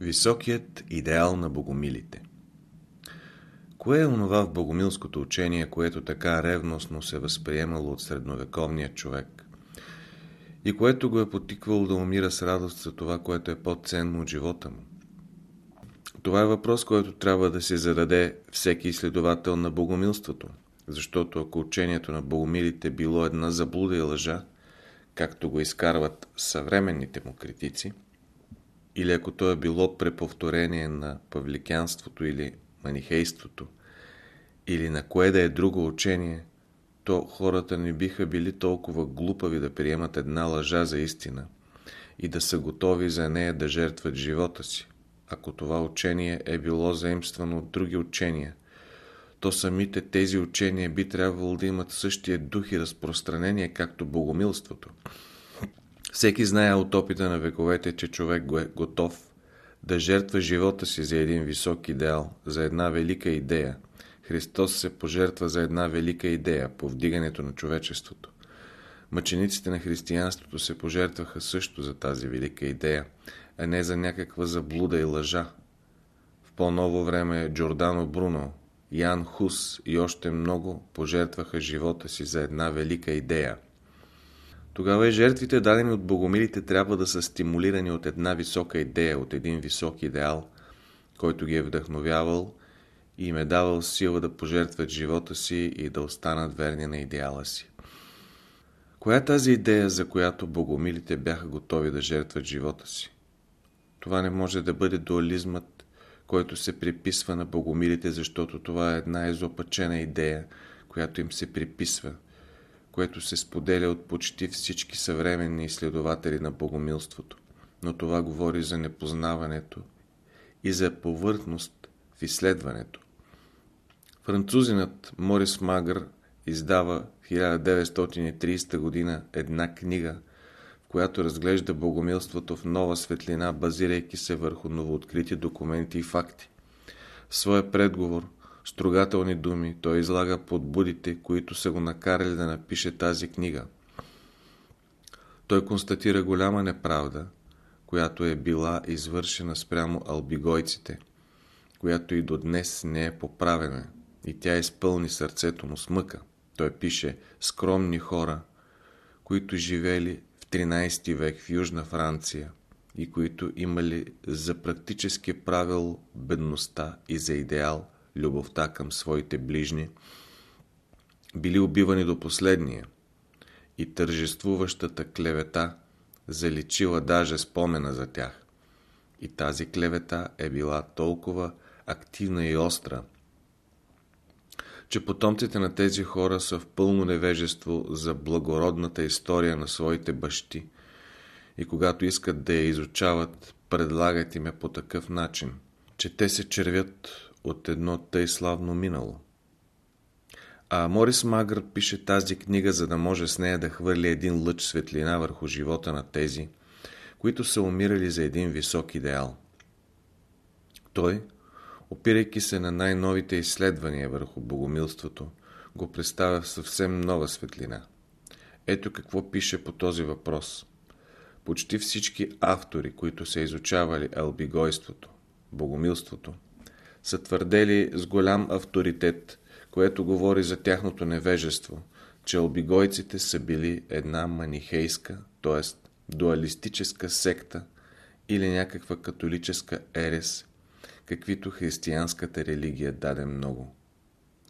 Високият идеал на богомилите Кое е онова в богомилското учение, което така ревностно се възприемало от средновековния човек и което го е потиквало да умира с радост за това, което е по-ценно от живота му? Това е въпрос, който трябва да се зададе всеки изследовател на богомилството, защото ако учението на богомилите било една заблуда и лъжа, както го изкарват съвременните му критици, или ако то е било преповторение на павликянството или манихейството, или на кое да е друго учение, то хората не биха били толкова глупави да приемат една лъжа за истина и да са готови за нея да жертват живота си. Ако това учение е било заимствано от други учения, то самите тези учения би трябвало да имат същия дух и разпространение, както богомилството. Всеки знае от опита на вековете, че човек го е готов да жертва живота си за един висок идеал, за една велика идея. Христос се пожертва за една велика идея, по вдигането на човечеството. Мъчениците на християнството се пожертваха също за тази велика идея, а не за някаква заблуда и лъжа. В по-ново време Джордано Бруно, Ян Хус и още много пожертваха живота си за една велика идея – тогава и жертвите, дадени от богомилите, трябва да са стимулирани от една висока идея, от един висок идеал, който ги е вдъхновявал и им е давал сила да пожертват живота си и да останат верни на идеала си. Коя е тази идея, за която богомилите бяха готови да жертват живота си? Това не може да бъде дуализмът, който се приписва на богомилите, защото това е една изопачена идея, която им се приписва – което се споделя от почти всички съвременни изследователи на богомилството, но това говори за непознаването и за повърхност в изследването. Французинът Морис Магър издава в 1930 г. една книга, в която разглежда богомилството в нова светлина, базирайки се върху новооткрити документи и факти. В своя предговор строгателни думи, той излага подбудите, които са го накарали да напише тази книга. Той констатира голяма неправда, която е била извършена спрямо албигойците, която и до днес не е поправена, и тя изпълни сърцето му с мъка. Той пише скромни хора, които живели в 13 век в Южна Франция и които имали за практически правил бедността и за идеал любовта към своите ближни, били убивани до последния и тържествуващата клевета заличила даже спомена за тях. И тази клевета е била толкова активна и остра, че потомците на тези хора са в пълно невежество за благородната история на своите бащи и когато искат да я изучават, предлагат им я по такъв начин, че те се червят от едно тъй славно минало. А Морис Магър пише тази книга, за да може с нея да хвърли един лъч светлина върху живота на тези, които са умирали за един висок идеал. Той, опирайки се на най-новите изследвания върху богомилството, го представя в съвсем нова светлина. Ето какво пише по този въпрос. Почти всички автори, които са изучавали албигойството, богомилството, са твърдели с голям авторитет, което говори за тяхното невежество, че обигойците са били една манихейска, т.е. дуалистическа секта или някаква католическа ерес, каквито християнската религия даде много.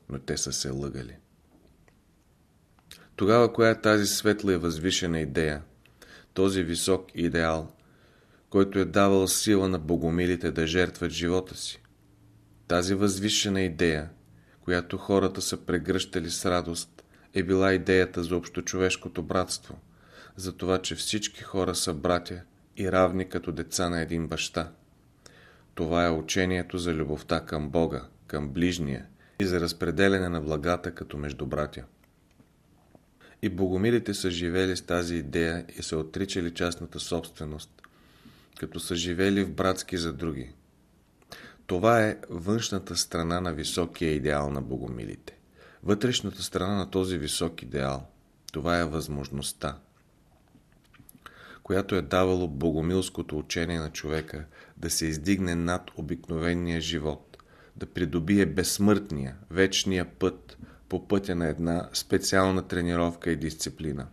Но те са се лъгали. Тогава коя е тази светла и възвишена идея, този висок идеал, който е давал сила на богомилите да жертват живота си? Тази възвишена идея, която хората са прегръщали с радост, е била идеята за общочовешкото братство, за това, че всички хора са братя и равни като деца на един баща. Това е учението за любовта към Бога, към ближния и за разпределяне на благата като между братя. И богомилите са живели с тази идея и са отричали частната собственост, като са живели в братски за други. Това е външната страна на високия идеал на богомилите. Вътрешната страна на този висок идеал, това е възможността. която е давало богомилското учение на човека да се издигне над обикновения живот, да придобие безсмъртния, вечния път по пътя на една специална тренировка и дисциплина.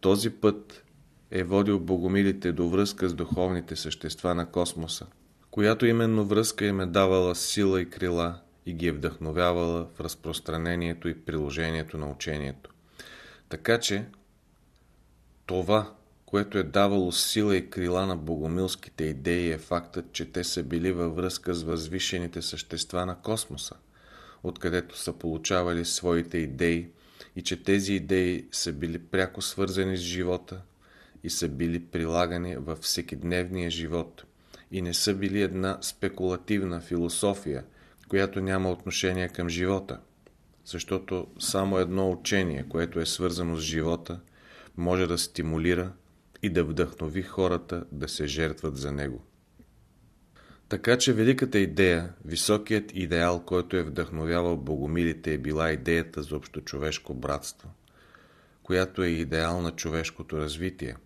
Този път е водил богомилите до връзка с духовните същества на космоса, която именно връзка им е давала сила и крила и ги е вдъхновявала в разпространението и приложението на учението. Така че това, което е давало сила и крила на богомилските идеи е фактът, че те са били във връзка с възвишените същества на космоса, откъдето са получавали своите идеи и че тези идеи са били пряко свързани с живота и са били прилагани във всекидневния живот и не са били една спекулативна философия, която няма отношение към живота, защото само едно учение, което е свързано с живота, може да стимулира и да вдъхнови хората да се жертват за него. Така че великата идея, високият идеал, който е вдъхновявал богомилите, е била идеята за общочовешко братство, която е идеал на човешкото развитие.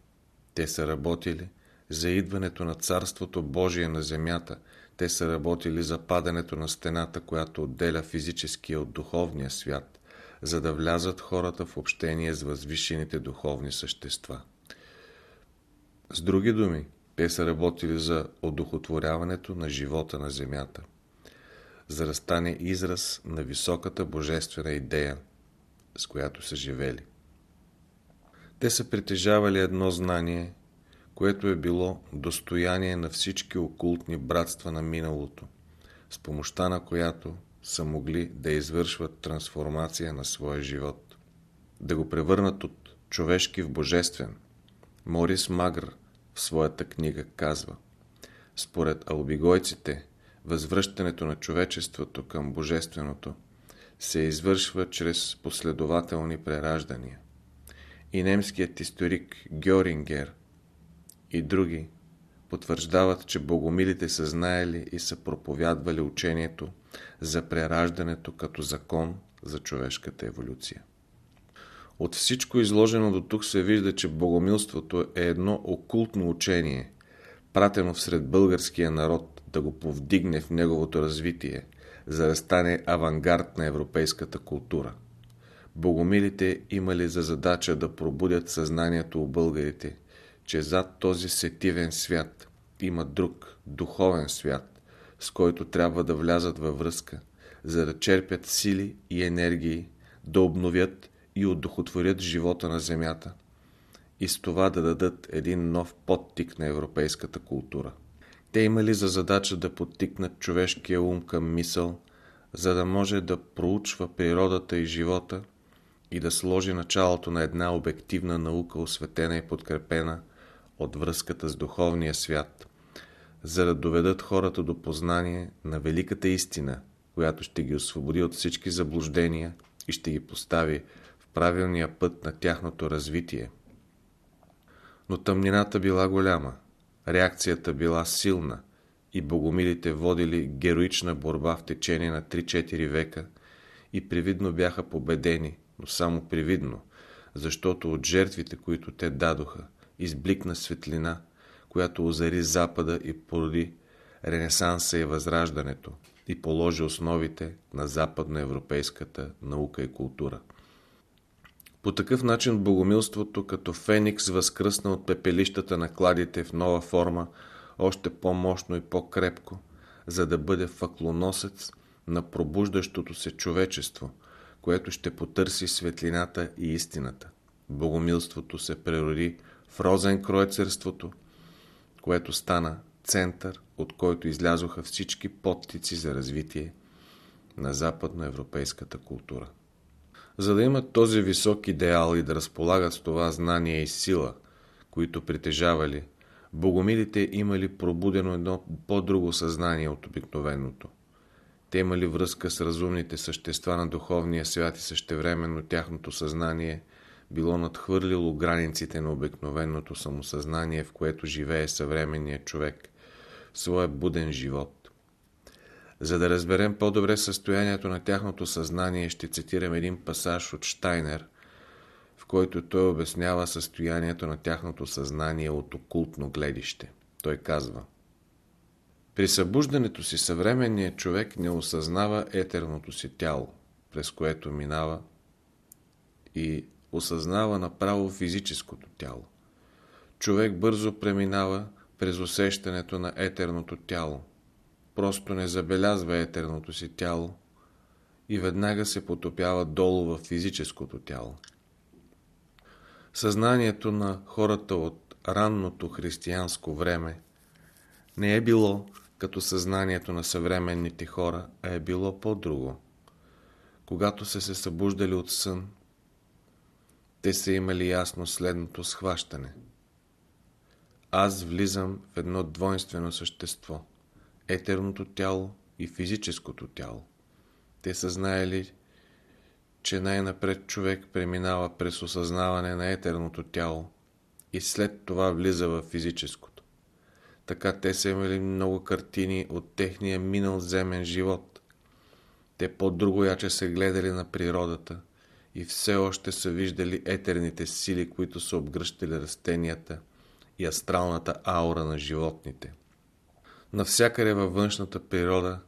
Те са работили за идването на Царството Божие на земята, те са работили за падането на стената, която отделя физическия от духовния свят, за да влязат хората в общение с възвишените духовни същества. С други думи, те са работили за одухотворяването на живота на земята, за да стане израз на високата божествена идея, с която са живели. Те са притежавали едно знание, което е било достояние на всички окултни братства на миналото, с помощта на която са могли да извършват трансформация на своя живот, да го превърнат от човешки в божествен. Морис Магр в своята книга казва Според албигойците, възвръщането на човечеството към божественото се извършва чрез последователни прераждания. И немският историк Гьорингер и други потвърждават, че богомилите са знаели и са проповядвали учението за прераждането като закон за човешката еволюция. От всичко изложено до тук се вижда, че богомилството е едно окултно учение, пратено всред българския народ да го повдигне в неговото развитие, за да стане авангард на европейската култура. Богомилите имали за задача да пробудят съзнанието у българите, че зад този сетивен свят има друг, духовен свят, с който трябва да влязат във връзка, за да черпят сили и енергии, да обновят и удохотворят живота на земята и с това да дадат един нов подтик на европейската култура. Те имали за задача да подтикнат човешкия ум към мисъл, за да може да проучва природата и живота и да сложи началото на една обективна наука, осветена и подкрепена от връзката с духовния свят, за да доведат хората до познание на великата истина, която ще ги освободи от всички заблуждения и ще ги постави правилния път на тяхното развитие. Но тъмнината била голяма, реакцията била силна и богомилите водили героична борба в течение на 3-4 века и привидно бяха победени, но само привидно, защото от жертвите, които те дадоха, избликна светлина, която озари Запада и породи Ренесанса и Възраждането и положи основите на западноевропейската наука и култура. По такъв начин богомилството като феникс възкръсна от пепелищата на кладите в нова форма, още по-мощно и по-крепко, за да бъде факлоносец на пробуждащото се човечество, което ще потърси светлината и истината. Богомилството се прероди в розен кройцерството, което стана център, от който излязоха всички подтици за развитие на западноевропейската култура. За да имат този висок идеал и да разполагат с това знание и сила, които притежавали, богомилите имали пробудено едно по-друго съзнание от обикновеното. Те имали връзка с разумните същества на духовния свят и същевременно тяхното съзнание било надхвърлило границите на обикновеното самосъзнание, в което живее съвременният човек, своя буден живот. За да разберем по-добре състоянието на тяхното съзнание, ще цитирам един пасаж от Штайнер, в който той обяснява състоянието на тяхното съзнание от окултно гледище. Той казва При събуждането си съвременният човек не осъзнава етерното си тяло, през което минава и осъзнава направо физическото тяло. Човек бързо преминава през усещането на етерното тяло. Просто не забелязва етерното си тяло и веднага се потопява долу в физическото тяло. Съзнанието на хората от ранното християнско време не е било като съзнанието на съвременните хора, а е било по-друго. Когато са се събуждали от сън, те са имали ясно следното схващане. Аз влизам в едно двойствено същество – етерното тяло и физическото тяло. Те са знаели, че най-напред човек преминава през осъзнаване на етерното тяло и след това влиза в физическото. Така те са имали много картини от техния минал земен живот. Те по-друго яче са гледали на природата и все още са виждали етерните сили, които са обгръщали растенията и астралната аура на животните. Навсякъде във външната природа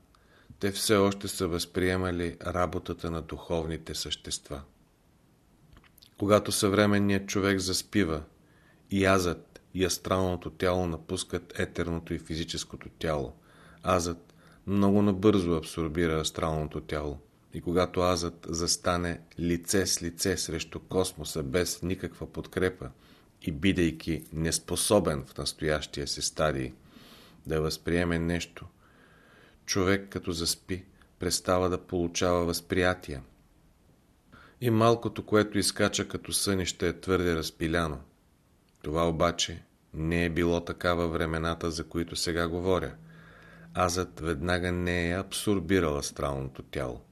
те все още са възприемали работата на духовните същества. Когато съвременният човек заспива, и азът и астралното тяло напускат етерното и физическото тяло. Азът много набързо абсорбира астралното тяло и когато азът застане лице с лице срещу космоса без никаква подкрепа и бидейки неспособен в настоящия си стадий да възприеме нещо, човек като заспи, престава да получава възприятия. И малкото, което изкача като сънище е твърде разпиляно. Това обаче не е било такава времената, за които сега говоря. Азът веднага не е абсорбирал астралното тяло.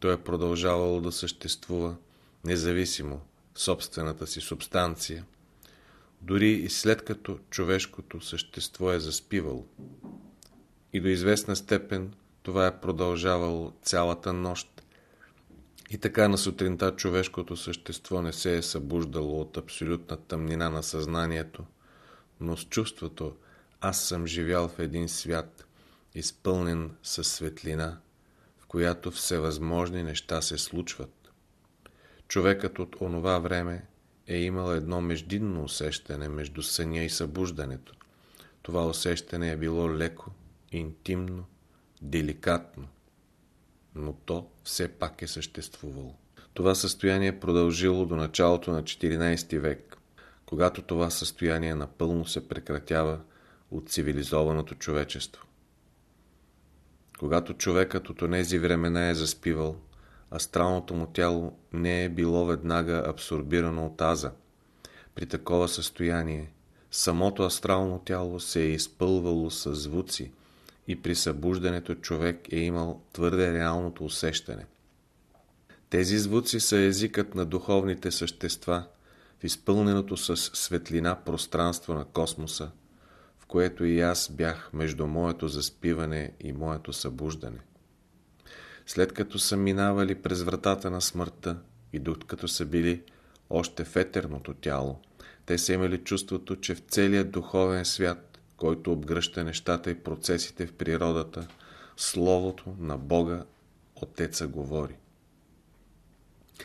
Той е продължавало да съществува независимо собствената си субстанция, дори и след като човешкото същество е заспивало. И до известна степен това е продължавало цялата нощ. И така на сутринта човешкото същество не се е събуждало от абсолютна тъмнина на съзнанието, но с чувството аз съм живял в един свят, изпълнен със светлина, която всевъзможни неща се случват. Човекът от онова време е имал едно междинно усещане между съня и събуждането. Това усещане е било леко, интимно, деликатно, но то все пак е съществувало. Това състояние е продължило до началото на 14 век, когато това състояние напълно се прекратява от цивилизованото човечество. Когато човекът от онези времена е заспивал, астралното му тяло не е било веднага абсорбирано от аза. При такова състояние самото астрално тяло се е изпълвало с звуци, и при събуждането човек е имал твърде реалното усещане. Тези звуци са езикът на духовните същества в изпълненото с светлина пространство на космоса, което и аз бях между моето заспиване и моето събуждане. След като са минавали през вратата на смъртта и докато са били още в етерното тяло, те са имали чувството, че в целия духовен свят който обгръща нещата и процесите в природата, Словото на Бога Отеца говори.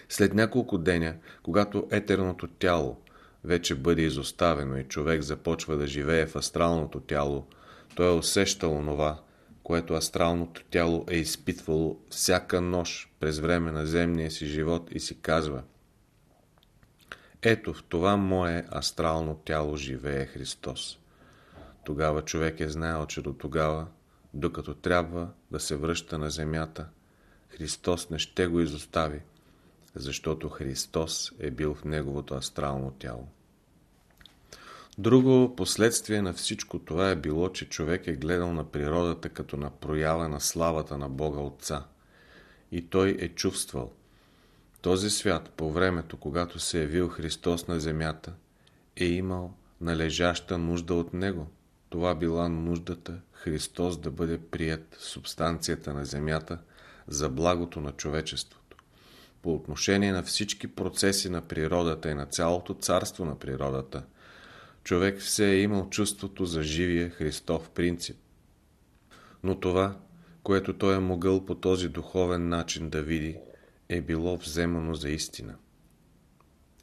След няколко деня, когато етерното тяло вече бъде изоставено и човек започва да живее в астралното тяло, той е усещал онова, което астралното тяло е изпитвало всяка нощ през време на земния си живот и си казва Ето в това мое астрално тяло живее Христос. Тогава човек е знаел, че до тогава, докато трябва да се връща на земята, Христос не ще го изостави, защото Христос е бил в неговото астрално тяло. Друго последствие на всичко това е било, че човек е гледал на природата като на проява на славата на Бога Отца. И той е чувствал. Този свят по времето, когато се е явил Христос на земята, е имал належаща нужда от Него – това била нуждата Христос да бъде прият субстанцията на земята за благото на човечеството. По отношение на всички процеси на природата и на цялото царство на природата, човек все е имал чувството за живия Христов принцип. Но това, което той е могъл по този духовен начин да види, е било вземано за истина.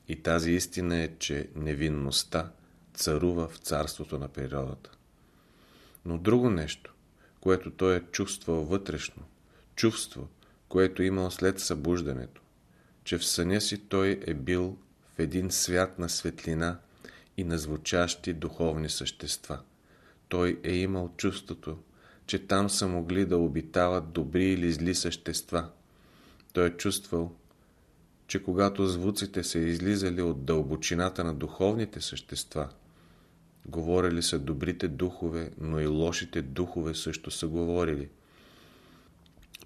И тази истина е, че невинността царува в царството на природата. Но друго нещо, което той е чувствал вътрешно, чувство, което имал след събуждането, че в съня си той е бил в един свят на светлина и на звучащи духовни същества. Той е имал чувството, че там са могли да обитават добри или зли същества. Той е чувствал, че когато звуците са излизали от дълбочината на духовните същества, говорили са добрите духове, но и лошите духове също са говорили.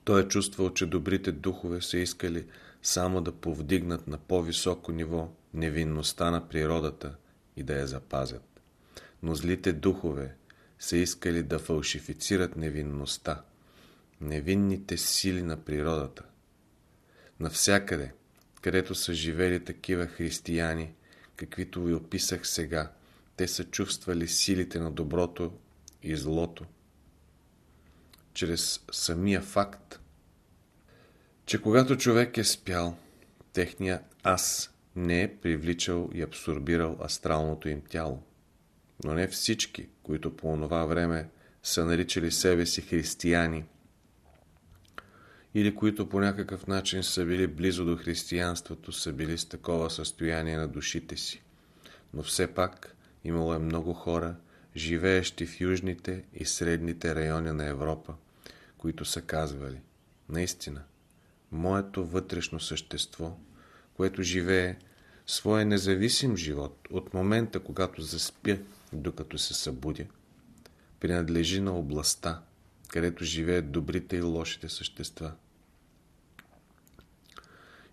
Той е чувствал, че добрите духове са искали само да повдигнат на по-високо ниво невинността на природата и да я запазят. Но злите духове са искали да фалшифицират невинността, невинните сили на природата. Навсякъде, където са живели такива християни, каквито ви описах сега, те са чувствали силите на доброто и злото. Чрез самия факт, че когато човек е спял, техният аз не е привличал и абсорбирал астралното им тяло. Но не всички, които по онова време са наричали себе си християни, или които по някакъв начин са били близо до християнството, са били с такова състояние на душите си. Но все пак имало е много хора, живеещи в южните и средните райони на Европа, които са казвали, наистина, моето вътрешно същество, което живее своя независим живот от момента, когато заспя, докато се събудя, принадлежи на областта, където живеят добрите и лошите същества.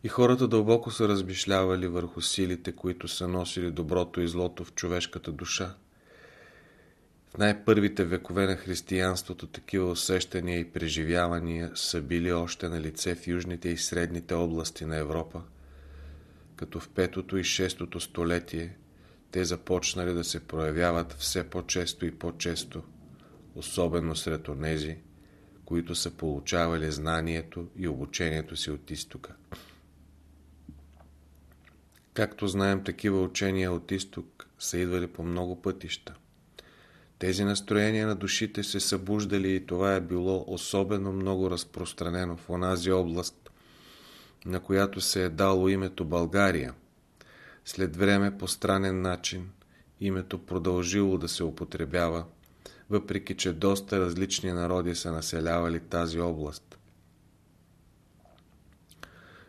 И хората дълбоко са размишлявали върху силите, които са носили доброто и злото в човешката душа. В най-първите векове на християнството такива усещания и преживявания са били още на лице в южните и средните области на Европа, като в петото и шестото столетие те започнали да се проявяват все по-често и по-често, особено сред онези, които са получавали знанието и обучението си от изтока. Както знаем, такива учения от изток са идвали по много пътища. Тези настроения на душите се събуждали и това е било особено много разпространено в онази област, на която се е дало името България. След време по странен начин името продължило да се употребява, въпреки че доста различни народи са населявали тази област.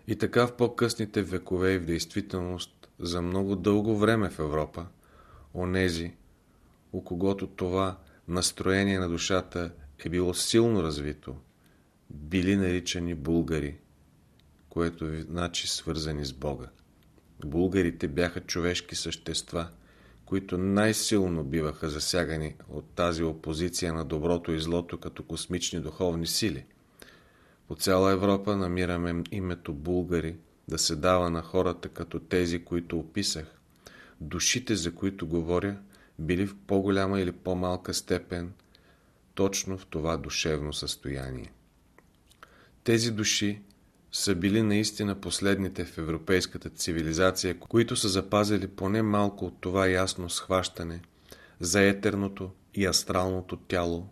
И така в по-късните векове и в действителност за много дълго време в Европа, онези, у когото това настроение на душата е било силно развито, били наричани булгари, което значи свързани с Бога. Булгарите бяха човешки същества, които най-силно биваха засягани от тази опозиция на доброто и злото като космични духовни сили – по цяла Европа намираме името булгари да се дава на хората като тези, които описах. Душите, за които говоря, били в по-голяма или по-малка степен точно в това душевно състояние. Тези души са били наистина последните в европейската цивилизация, които са запазили поне малко от това ясно схващане за етерното и астралното тяло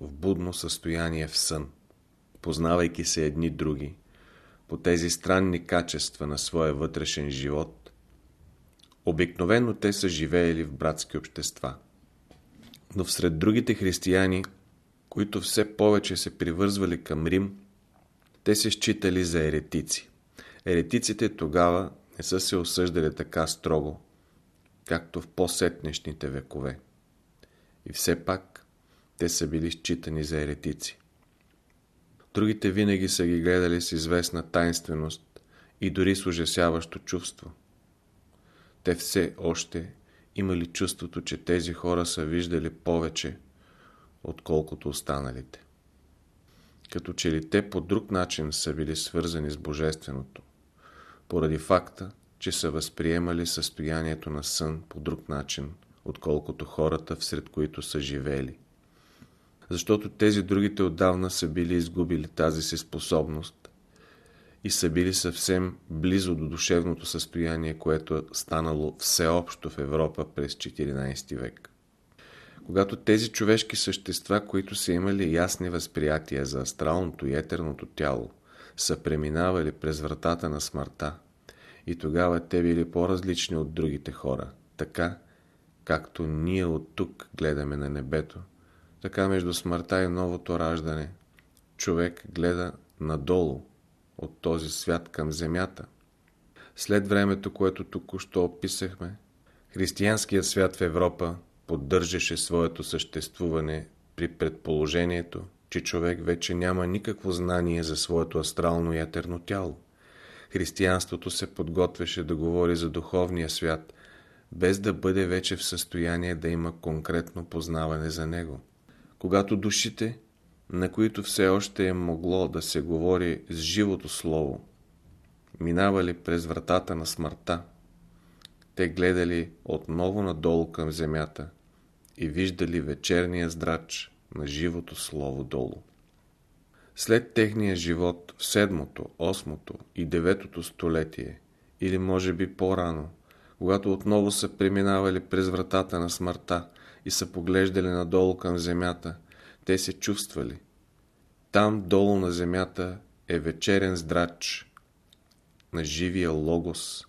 в будно състояние в сън познавайки се едни други, по тези странни качества на своя вътрешен живот, обикновено те са живеели в братски общества. Но всред другите християни, които все повече се привързвали към Рим, те се считали за еретици. Еретиците тогава не са се осъждали така строго, както в по-сетнешните векове. И все пак те са били считани за еретици. Другите винаги са ги гледали с известна тайнственост и дори с ужасяващо чувство. Те все още имали чувството, че тези хора са виждали повече, отколкото останалите. Като че ли те по друг начин са били свързани с Божественото, поради факта, че са възприемали състоянието на сън по друг начин, отколкото хората, всред които са живели. Защото тези другите отдавна са били изгубили тази си способност и са били съвсем близо до душевното състояние, което е станало всеобщо в Европа през 14 век. Когато тези човешки същества, които са имали ясни възприятия за астралното и етерното тяло, са преминавали през вратата на смъртта, и тогава те били по-различни от другите хора, така, както ние от тук гледаме на небето, така между смъртта и новото раждане, човек гледа надолу от този свят към земята. След времето, което току-що описахме, християнският свят в Европа поддържаше своето съществуване при предположението, че човек вече няма никакво знание за своето астрално и етерно тяло. Християнството се подготвяше да говори за духовния свят, без да бъде вече в състояние да има конкретно познаване за него. Когато душите, на които все още е могло да се говори с живото слово, минавали през вратата на смъртта, те гледали отново надолу към земята и виждали вечерния здрач на живото слово долу. След техния живот в седмото, осмото и деветото столетие, или може би по-рано, когато отново са преминавали през вратата на смъртта и са поглеждали надолу към земята, те се чувствали. Там долу на земята е вечерен здрач на живия логос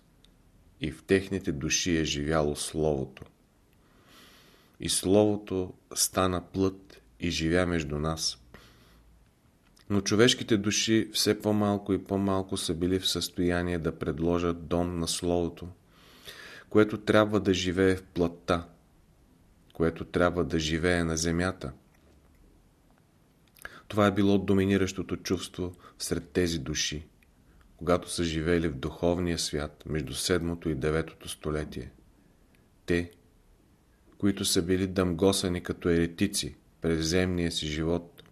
и в техните души е живяло Словото. И Словото стана плът и живя между нас. Но човешките души все по-малко и по-малко са били в състояние да предложат дом на Словото, което трябва да живее в плътта, което трябва да живее на земята. Това е било доминиращото чувство сред тези души, когато са живели в духовния свят между 7 и 9 столетие. Те, които са били дъмгосани като еретици през земния си живот,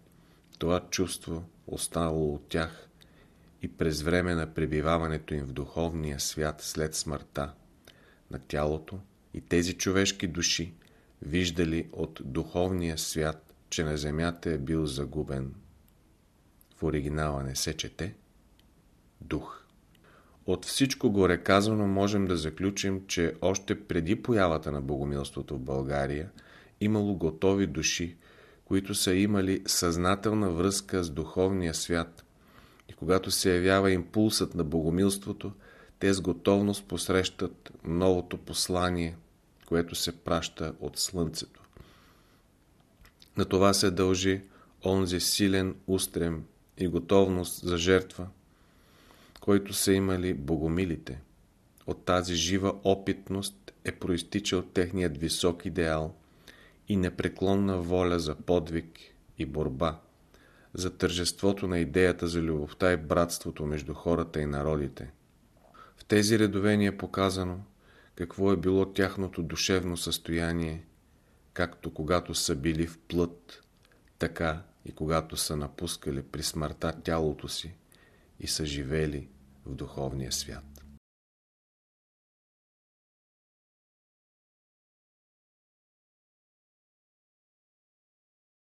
това чувство останало от тях и през време на пребиваването им в духовния свят след смъртта на тялото и тези човешки души виждали от духовния свят, че на земята е бил загубен. В оригинала не се чете дух. От всичко горе казано можем да заключим, че още преди появата на богомилството в България имало готови души, които са имали съзнателна връзка с духовния свят. И когато се явява импулсът на богомилството, те с готовност посрещат новото послание, което се праща от Слънцето. На това се дължи онзи силен устрем и готовност за жертва, който са имали богомилите. От тази жива опитност е проистичал техният висок идеал и непреклонна воля за подвиг и борба, за тържеството на идеята за любовта и братството между хората и народите. В тези редове е показано какво е било тяхното душевно състояние, както когато са били в плът, така и когато са напускали при смъртта тялото си и са живели в духовния свят.